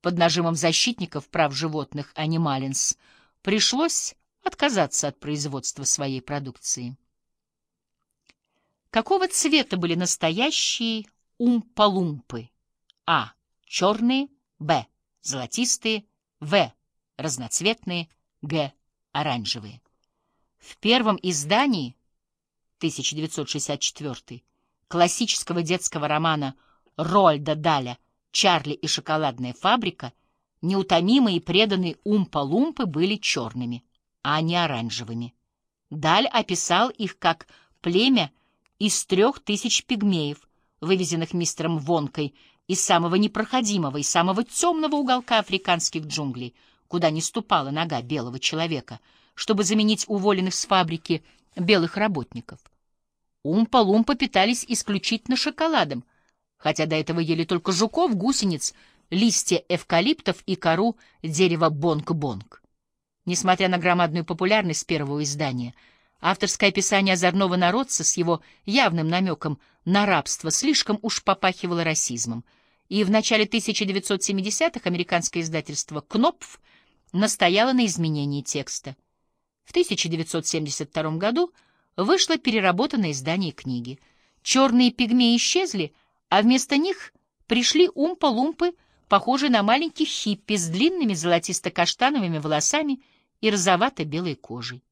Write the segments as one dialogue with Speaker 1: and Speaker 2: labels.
Speaker 1: под нажимом защитников прав животных Анималинс пришлось отказаться от производства своей продукции. Какого цвета были настоящие умпалумпы? А. Черные. Б. Золотистые. В. Разноцветные. Г. Оранжевые. В первом издании 1964 классического детского романа Рольда Даля «Чарли и шоколадная фабрика» неутомимые и преданные умпа-лумпы были черными, а не оранжевыми. Даль описал их как племя из трех тысяч пигмеев, вывезенных мистером Вонкой из самого непроходимого и самого темного уголка африканских джунглей, куда не ступала нога белого человека, чтобы заменить уволенных с фабрики белых работников. Умпа-лумпа питались исключительно шоколадом, хотя до этого ели только жуков, гусениц, листья эвкалиптов и кору дерева бонг-бонг. Несмотря на громадную популярность первого издания, авторское описание озорного народца с его явным намеком на рабство слишком уж попахивало расизмом, и в начале 1970-х американское издательство «Кнопф» настояло на изменении текста. В 1972 году вышло переработанное издание книги. Черные пигмеи исчезли, а вместо них пришли умпа-лумпы, похожие на маленьких хиппи с длинными золотисто-каштановыми волосами и розовато-белой кожей.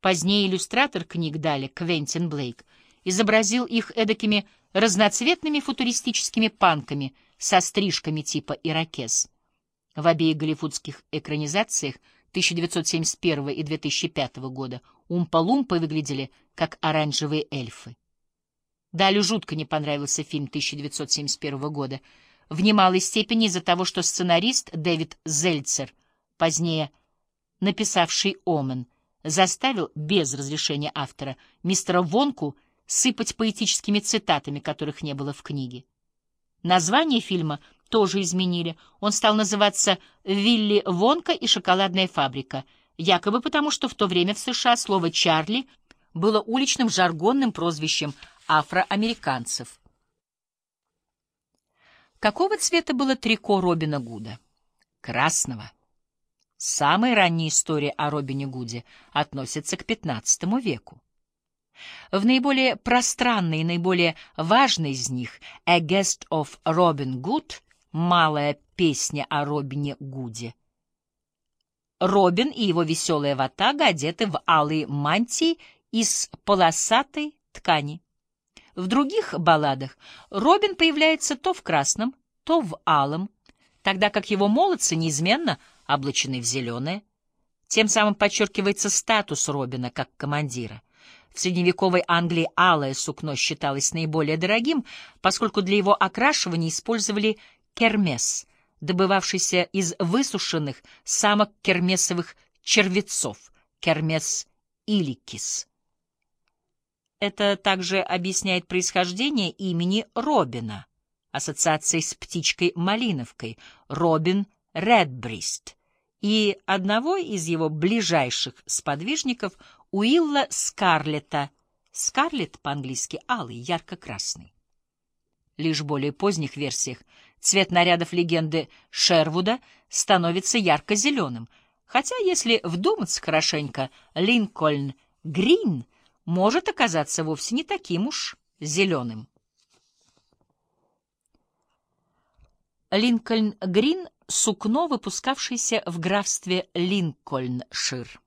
Speaker 1: Позднее иллюстратор книг Дали, Квентин Блейк, изобразил их эдакими разноцветными футуристическими панками со стрижками типа ирокез. В обеих голливудских экранизациях 1971 и 2005 года Умпа-Лумпы выглядели как оранжевые эльфы. Далю жутко не понравился фильм 1971 года, в немалой степени из-за того, что сценарист Дэвид Зельцер, позднее написавший «Омен», заставил без разрешения автора мистера Вонку сыпать поэтическими цитатами, которых не было в книге. Название фильма — тоже изменили. Он стал называться «Вилли Вонка и шоколадная фабрика», якобы потому, что в то время в США слово «Чарли» было уличным жаргонным прозвищем афроамериканцев. Какого цвета было трико Робина Гуда? Красного. Самые ранние истории о Робине Гуде относятся к XV веку. В наиболее пространной и наиболее важной из них «A Guest of Robin Good» малая песня о Робине Гуде. Робин и его веселая ватага одеты в алые мантии из полосатой ткани. В других балладах Робин появляется то в красном, то в алом, тогда как его молодцы неизменно облачены в зеленое. Тем самым подчеркивается статус Робина как командира. В средневековой Англии алое сукно считалось наиболее дорогим, поскольку для его окрашивания использовали кермес, добывавшийся из высушенных самок кермесовых червецов, кермес иликис. Это также объясняет происхождение имени Робина, ассоциации с птичкой-малиновкой, Робин Редбрист, и одного из его ближайших сподвижников Уилла Скарлета, Скарлет по-английски алый, ярко-красный. Лишь в более поздних версиях цвет нарядов легенды Шервуда становится ярко-зеленым, хотя, если вдуматься хорошенько, Линкольн Грин может оказаться вовсе не таким уж зеленым. Линкольн Грин — сукно, выпускавшееся в графстве Линкольншир.